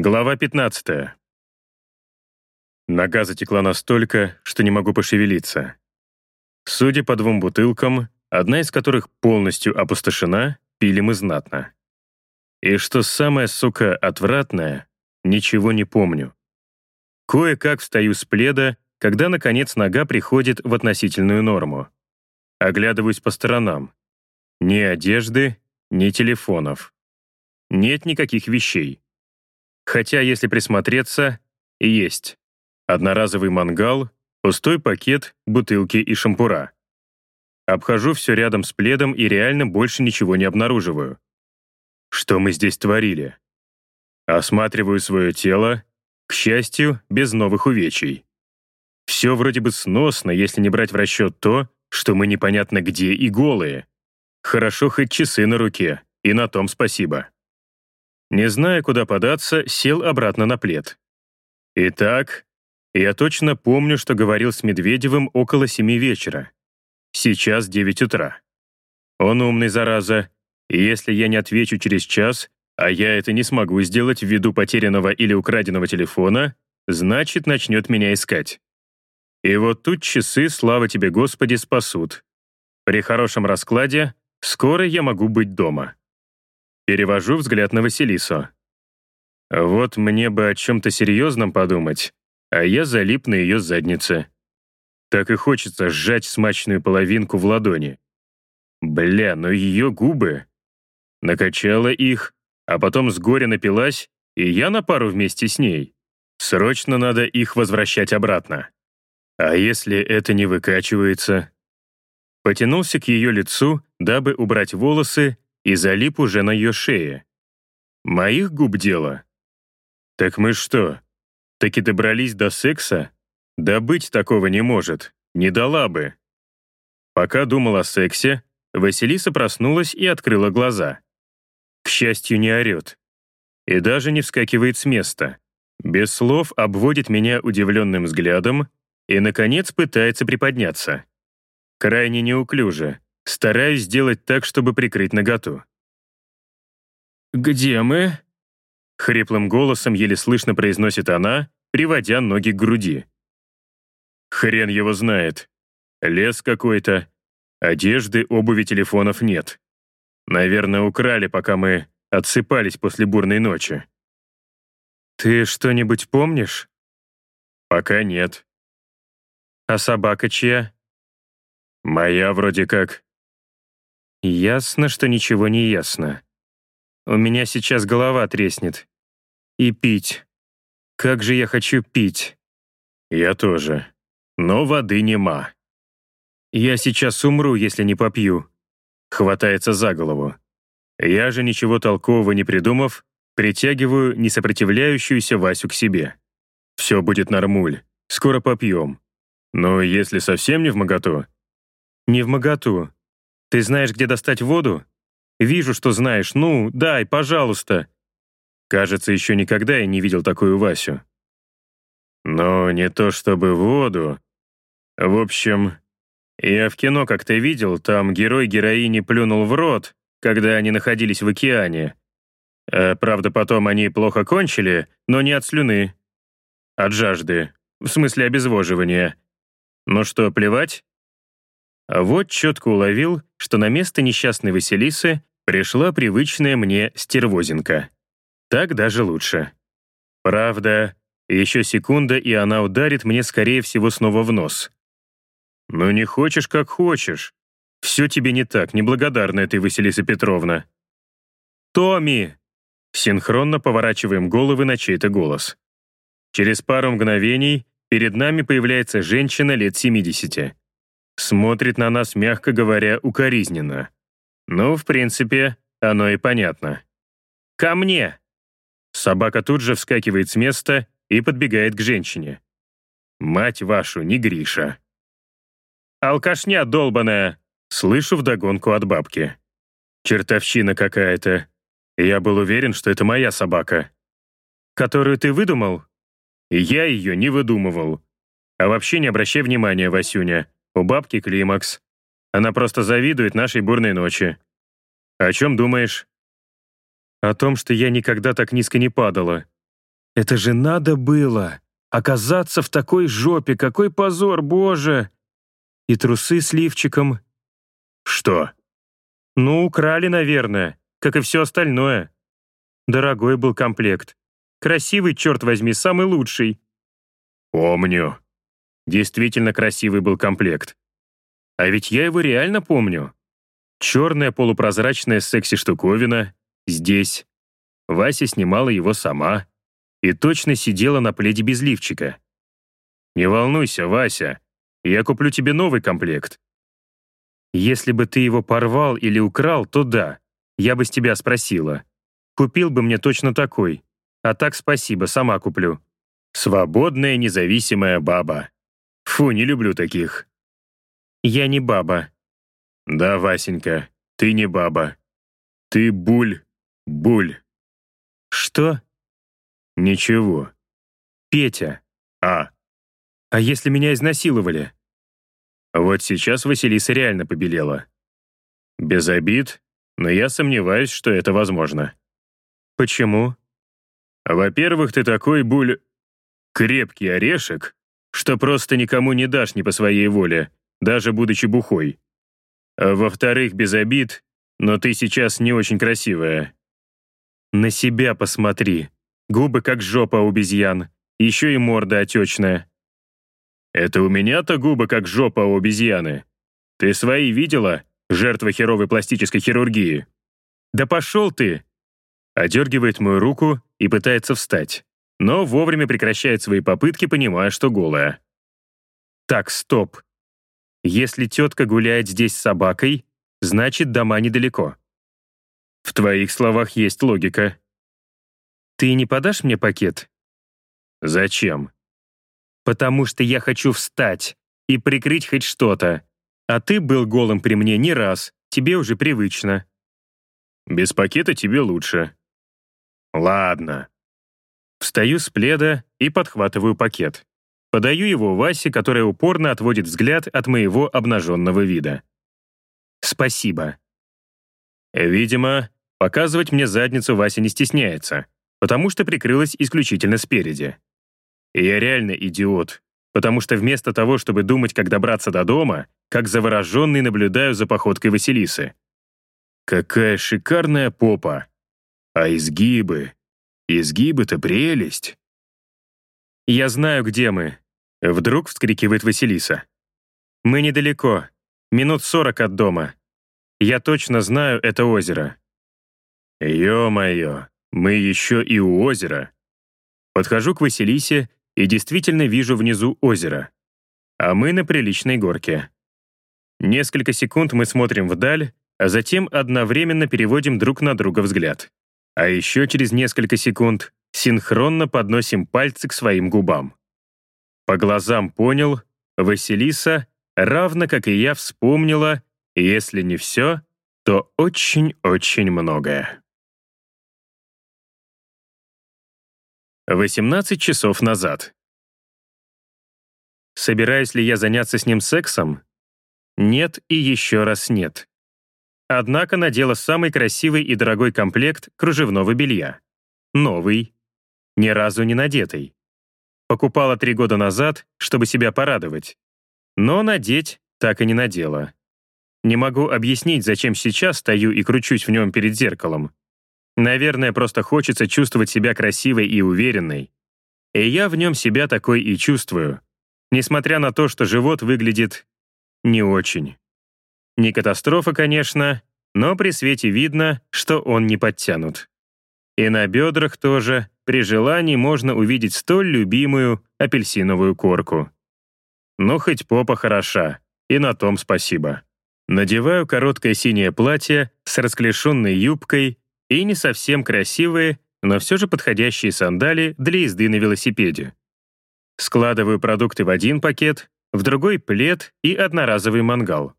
Глава 15. Нога затекла настолько, что не могу пошевелиться. Судя по двум бутылкам, одна из которых полностью опустошена, пили мы знатно. И что самое, сука, отвратное, ничего не помню. Кое-как встаю с пледа, когда, наконец, нога приходит в относительную норму. Оглядываюсь по сторонам. Ни одежды, ни телефонов. Нет никаких вещей. Хотя, если присмотреться, есть. Одноразовый мангал, пустой пакет, бутылки и шампура. Обхожу все рядом с пледом и реально больше ничего не обнаруживаю. Что мы здесь творили? Осматриваю свое тело, к счастью, без новых увечий. Все вроде бы сносно, если не брать в расчет то, что мы непонятно где и голые. Хорошо хоть часы на руке, и на том спасибо. Не зная, куда податься, сел обратно на плед. Итак, я точно помню, что говорил с Медведевым около семи вечера. Сейчас девять утра. Он умный, зараза, и если я не отвечу через час, а я это не смогу сделать ввиду потерянного или украденного телефона, значит, начнет меня искать. И вот тут часы, слава тебе, Господи, спасут. При хорошем раскладе скоро я могу быть дома. Перевожу взгляд на Василису. Вот мне бы о чем-то серьезном подумать, а я залип на ее заднице. Так и хочется сжать смачную половинку в ладони. Бля, но ее губы... Накачала их, а потом с горя напилась, и я на пару вместе с ней. Срочно надо их возвращать обратно. А если это не выкачивается? Потянулся к ее лицу, дабы убрать волосы, и залип уже на ее шее. Моих губ дело? Так мы что, таки добрались до секса? Да быть такого не может, не дала бы. Пока думал о сексе, Василиса проснулась и открыла глаза. К счастью, не орет. И даже не вскакивает с места. Без слов обводит меня удивленным взглядом и, наконец, пытается приподняться. Крайне неуклюже, Стараюсь сделать так, чтобы прикрыть наготу. «Где мы?» Хриплым голосом еле слышно произносит она, приводя ноги к груди. Хрен его знает. Лес какой-то. Одежды, обуви, телефонов нет. Наверное, украли, пока мы отсыпались после бурной ночи. «Ты что-нибудь помнишь?» «Пока нет». «А собака чья?» «Моя вроде как. Ясно, что ничего не ясно. У меня сейчас голова треснет. И пить. Как же я хочу пить. Я тоже. Но воды нема. Я сейчас умру, если не попью. Хватается за голову. Я же, ничего толкового не придумав, притягиваю несопротивляющуюся Васю к себе. Все будет нормуль. Скоро попьем. Но если совсем не в моготу... Не в моготу. Ты знаешь, где достать воду? Вижу, что знаешь. Ну, дай, пожалуйста. Кажется, еще никогда я не видел такую Васю. Но не то чтобы воду. В общем, я в кино как-то видел, там герой героини плюнул в рот, когда они находились в океане. А, правда, потом они плохо кончили, но не от слюны. От жажды. В смысле обезвоживания. Ну что, плевать? А вот четко уловил, что на место несчастной Василисы пришла привычная мне стервозинка. Так даже лучше. Правда, еще секунда, и она ударит мне, скорее всего, снова в нос. Ну не хочешь, как хочешь. Все тебе не так, неблагодарная ты, Василиса Петровна. «Томми!» Синхронно поворачиваем головы на чей-то голос. Через пару мгновений перед нами появляется женщина лет 70. Смотрит на нас, мягко говоря, укоризненно. Ну, в принципе, оно и понятно. «Ко мне!» Собака тут же вскакивает с места и подбегает к женщине. «Мать вашу, не Гриша!» «Алкашня долбаная!» Слышу вдогонку от бабки. «Чертовщина какая-то. Я был уверен, что это моя собака. Которую ты выдумал?» «Я ее не выдумывал. А вообще не обращай внимания, Васюня. У бабки климакс. Она просто завидует нашей бурной ночи. О чем думаешь? О том, что я никогда так низко не падала. Это же надо было! Оказаться в такой жопе, какой позор, боже! И трусы с лифчиком. Что? Ну, украли, наверное, как и все остальное. Дорогой был комплект. Красивый, черт возьми, самый лучший. Помню. Действительно красивый был комплект. А ведь я его реально помню. Черная полупрозрачная секси-штуковина здесь. Вася снимала его сама и точно сидела на пледе без лифчика. «Не волнуйся, Вася, я куплю тебе новый комплект». «Если бы ты его порвал или украл, то да, я бы с тебя спросила. Купил бы мне точно такой. А так спасибо, сама куплю». «Свободная независимая баба». Фу, не люблю таких. «Я не баба». «Да, Васенька, ты не баба. Ты буль, буль». «Что?» «Ничего». «Петя». «А». «А если меня изнасиловали?» Вот сейчас Василиса реально побелела. Без обид, но я сомневаюсь, что это возможно. Почему? Во-первых, ты такой буль... крепкий орешек, что просто никому не дашь не по своей воле, даже будучи бухой. А во-вторых, без обид, но ты сейчас не очень красивая. На себя посмотри. Губы как жопа обезьян, еще и морда отечная. Это у меня-то губы как жопа обезьяны. Ты свои видела, жертва херовой пластической хирургии? Да пошел ты! Одергивает мою руку и пытается встать, но вовремя прекращает свои попытки, понимая, что голая. Так, стоп. Если тетка гуляет здесь с собакой, значит, дома недалеко. В твоих словах есть логика. Ты не подашь мне пакет? Зачем? Потому что я хочу встать и прикрыть хоть что-то. А ты был голым при мне не раз, тебе уже привычно. Без пакета тебе лучше. Ладно. Встаю с пледа и подхватываю пакет. Подаю его Васе, которая упорно отводит взгляд от моего обнаженного вида. Спасибо. Видимо, показывать мне задницу Вася не стесняется потому что прикрылась исключительно спереди. Я реально идиот, потому что вместо того, чтобы думать, как добраться до дома, как завороженный наблюдаю за походкой Василисы. Какая шикарная попа! А изгибы? Изгибы-то прелесть! «Я знаю, где мы», — вдруг вскрикивает Василиса. «Мы недалеко, минут сорок от дома. Я точно знаю это озеро». «Ё-моё, мы еще и у озера. Подхожу к Василисе и действительно вижу внизу озеро. А мы на приличной горке. Несколько секунд мы смотрим вдаль, а затем одновременно переводим друг на друга взгляд. А еще через несколько секунд синхронно подносим пальцы к своим губам. По глазам понял, Василиса, равно как и я, вспомнила, если не все, то очень-очень многое. 18 часов назад. Собираюсь ли я заняться с ним сексом? Нет и еще раз нет. Однако надела самый красивый и дорогой комплект кружевного белья. Новый. Ни разу не надетый. Покупала три года назад, чтобы себя порадовать. Но надеть так и не надела. Не могу объяснить, зачем сейчас стою и кручусь в нем перед зеркалом. Наверное, просто хочется чувствовать себя красивой и уверенной. И я в нем себя такой и чувствую, несмотря на то, что живот выглядит не очень. Не катастрофа, конечно, но при свете видно, что он не подтянут. И на бедрах тоже, при желании можно увидеть столь любимую апельсиновую корку. Ну, хоть попа хороша, и на том спасибо. Надеваю короткое синее платье с расклешенной юбкой и не совсем красивые, но все же подходящие сандали для езды на велосипеде. Складываю продукты в один пакет, в другой плед и одноразовый мангал.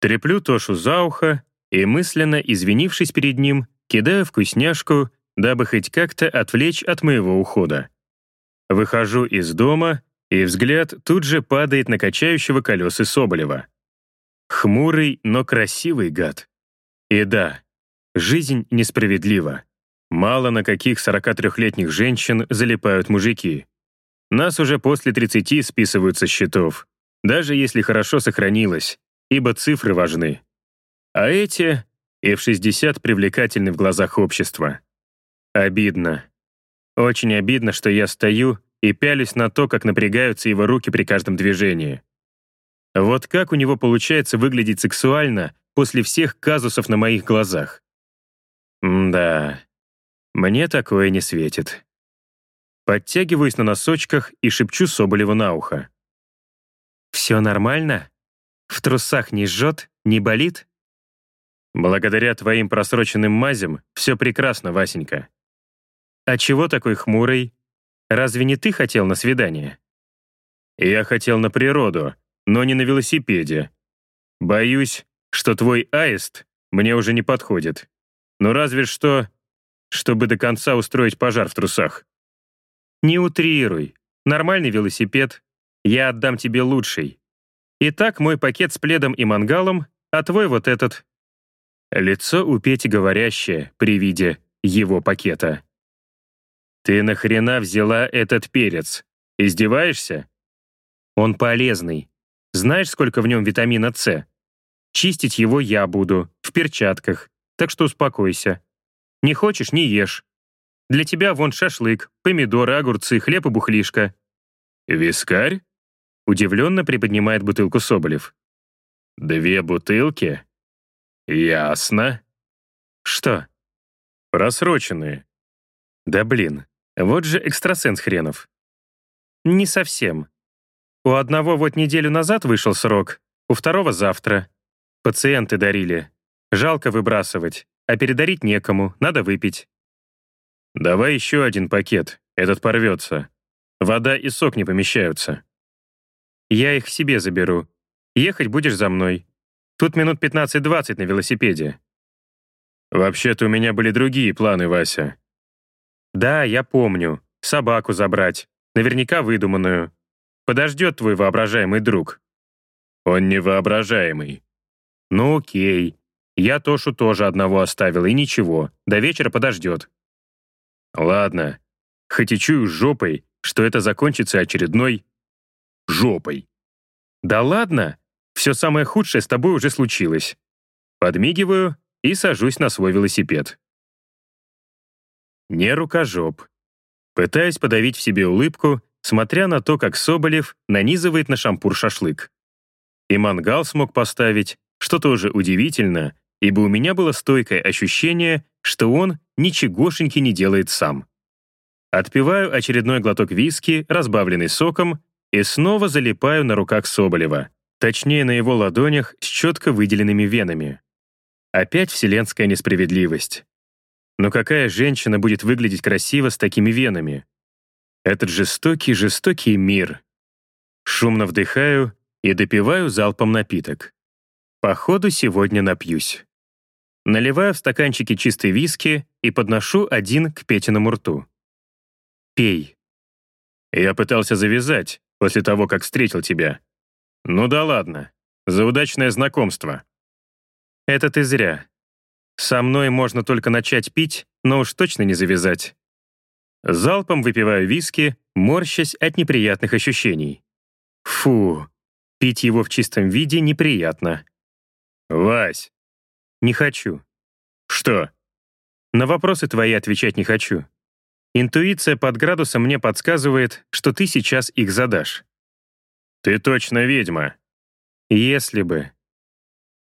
Треплю Тошу за ухо и, мысленно извинившись перед ним, кидаю вкусняшку, дабы хоть как-то отвлечь от моего ухода. Выхожу из дома, и взгляд тут же падает на качающего колесы Соболева. Хмурый, но красивый гад. И да, Жизнь несправедлива. Мало на каких 43-летних женщин залипают мужики. Нас уже после 30 списывают со счетов, даже если хорошо сохранилось, ибо цифры важны. А эти и в 60 привлекательны в глазах общества. Обидно. Очень обидно, что я стою и пялюсь на то, как напрягаются его руки при каждом движении. Вот как у него получается выглядеть сексуально после всех казусов на моих глазах? М да, мне такое не светит. Подтягиваюсь на носочках и шепчу Соболеву на ухо. «Все нормально? В трусах не жжет, не болит?» «Благодаря твоим просроченным мазям все прекрасно, Васенька». «А чего такой хмурый? Разве не ты хотел на свидание?» «Я хотел на природу, но не на велосипеде. Боюсь, что твой аист мне уже не подходит. Ну разве что, чтобы до конца устроить пожар в трусах». «Не утрируй. Нормальный велосипед. Я отдам тебе лучший. Итак, мой пакет с пледом и мангалом, а твой вот этот». Лицо у Пети говорящее при виде его пакета. «Ты нахрена взяла этот перец? Издеваешься?» «Он полезный. Знаешь, сколько в нем витамина С? Чистить его я буду, в перчатках, так что успокойся. Не хочешь — не ешь. Для тебя вон шашлык, помидоры, огурцы, хлеб и бухлишка». «Вискарь?» — удивленно приподнимает бутылку Соболев. «Две бутылки? Ясно». «Что?» «Просроченные». «Да блин, вот же экстрасенс хренов». «Не совсем. У одного вот неделю назад вышел срок, у второго завтра. Пациенты дарили. Жалко выбрасывать, а передарить некому, надо выпить. «Давай еще один пакет, этот порвется. Вода и сок не помещаются». «Я их себе заберу. Ехать будешь за мной. Тут минут 15-20 на велосипеде». «Вообще-то у меня были другие планы, Вася». «Да, я помню. Собаку забрать. Наверняка выдуманную. Подождет твой воображаемый друг». «Он не воображаемый». «Ну окей. Я Тошу тоже одного оставил, и ничего. До вечера подождет. Ладно, хоть и чую жопой, что это закончится очередной жопой. Да ладно, все самое худшее с тобой уже случилось. Подмигиваю и сажусь на свой велосипед. Не рукожоп. Пытаюсь подавить в себе улыбку, смотря на то, как Соболев нанизывает на шампур шашлык. И мангал смог поставить, что тоже удивительно, ибо у меня было стойкое ощущение, что он ничегошеньки не делает сам. Отпиваю очередной глоток виски, разбавленный соком, и снова залипаю на руках Соболева, точнее на его ладонях с четко выделенными венами. Опять вселенская несправедливость. Но какая женщина будет выглядеть красиво с такими венами? Этот жестокий, жестокий мир. Шумно вдыхаю и допиваю залпом напиток. Походу, сегодня напьюсь. Наливаю в стаканчики чистый виски и подношу один к Петиному рту. «Пей». Я пытался завязать после того, как встретил тебя. Ну да ладно. За удачное знакомство. Это ты зря. Со мной можно только начать пить, но уж точно не завязать. Залпом выпиваю виски, морщась от неприятных ощущений. Фу, пить его в чистом виде неприятно. «Вась, не хочу. Что? На вопросы твои отвечать не хочу. Интуиция под градусом мне подсказывает, что ты сейчас их задашь. Ты точно ведьма. Если бы.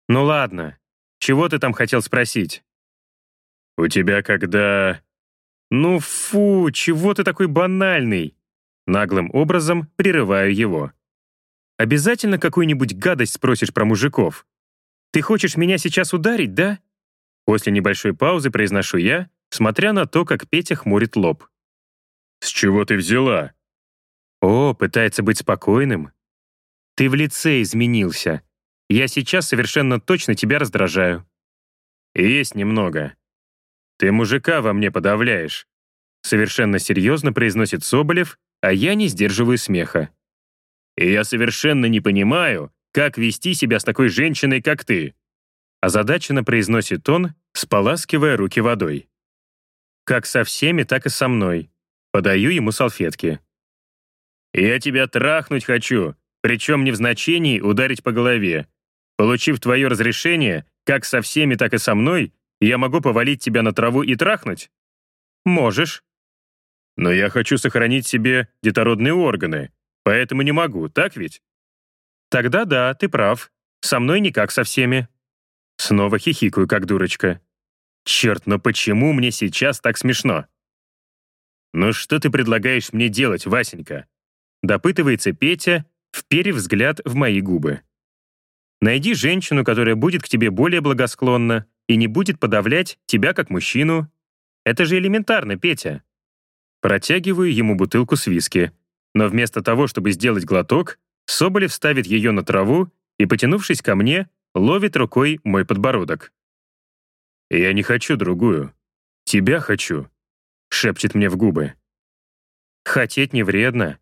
Ну ладно. Чего ты там хотел спросить? У тебя когда... Ну фу, чего ты такой банальный? Наглым образом прерываю его. Обязательно какую-нибудь гадость спросишь про мужиков? «Ты хочешь меня сейчас ударить, да?» После небольшой паузы произношу я, смотря на то, как Петя хмурит лоб. «С чего ты взяла?» «О, пытается быть спокойным. Ты в лице изменился. Я сейчас совершенно точно тебя раздражаю». «Есть немного. Ты мужика во мне подавляешь», совершенно серьезно произносит Соболев, а я не сдерживаю смеха. «И я совершенно не понимаю, как вести себя с такой женщиной, как ты?» Озадаченно произносит он, споласкивая руки водой. Как со всеми, так и со мной. Подаю ему салфетки. «Я тебя трахнуть хочу, причем не в значении ударить по голове. Получив твое разрешение, как со всеми, так и со мной, я могу повалить тебя на траву и трахнуть?» «Можешь». «Но я хочу сохранить себе детородные органы, поэтому не могу, так ведь?» «Тогда да, ты прав. Со мной никак со всеми». Снова хихикаю, как дурочка. Черт, но почему мне сейчас так смешно? «Ну что ты предлагаешь мне делать, Васенька?» Допытывается Петя, вперев взгляд в мои губы. Найди женщину, которая будет к тебе более благосклонна и не будет подавлять тебя как мужчину. Это же элементарно, Петя. Протягиваю ему бутылку с виски, но вместо того, чтобы сделать глоток, Соболев ставит ее на траву и, потянувшись ко мне, ловит рукой мой подбородок. «Я не хочу другую. Тебя хочу», — шепчет мне в губы. «Хотеть не вредно.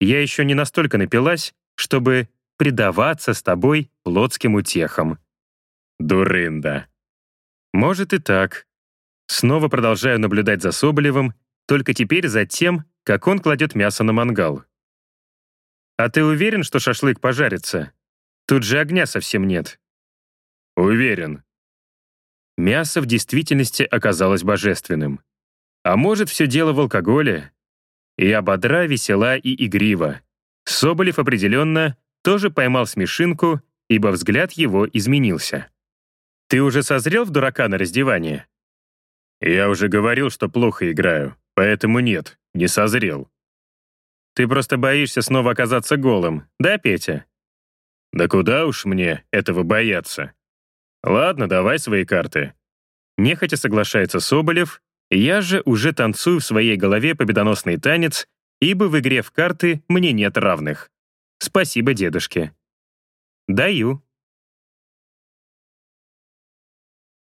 Я еще не настолько напилась, чтобы предаваться с тобой плотским утехам». Дурында. Может и так. Снова продолжаю наблюдать за Соболевым, только теперь за тем, как он кладет мясо на мангал. «А ты уверен, что шашлык пожарится? Тут же огня совсем нет». «Уверен», Мясо в действительности оказалось божественным. А может, все дело в алкоголе? Я бодра, весела и игрива. Соболев определенно тоже поймал смешинку, ибо взгляд его изменился. «Ты уже созрел в дурака на раздевание?» «Я уже говорил, что плохо играю, поэтому нет, не созрел». «Ты просто боишься снова оказаться голым, да, Петя?» «Да куда уж мне этого бояться?» Ладно, давай свои карты. Нехотя соглашается Соболев, я же уже танцую в своей голове победоносный танец, ибо в игре в карты мне нет равных. Спасибо дедушке. Даю.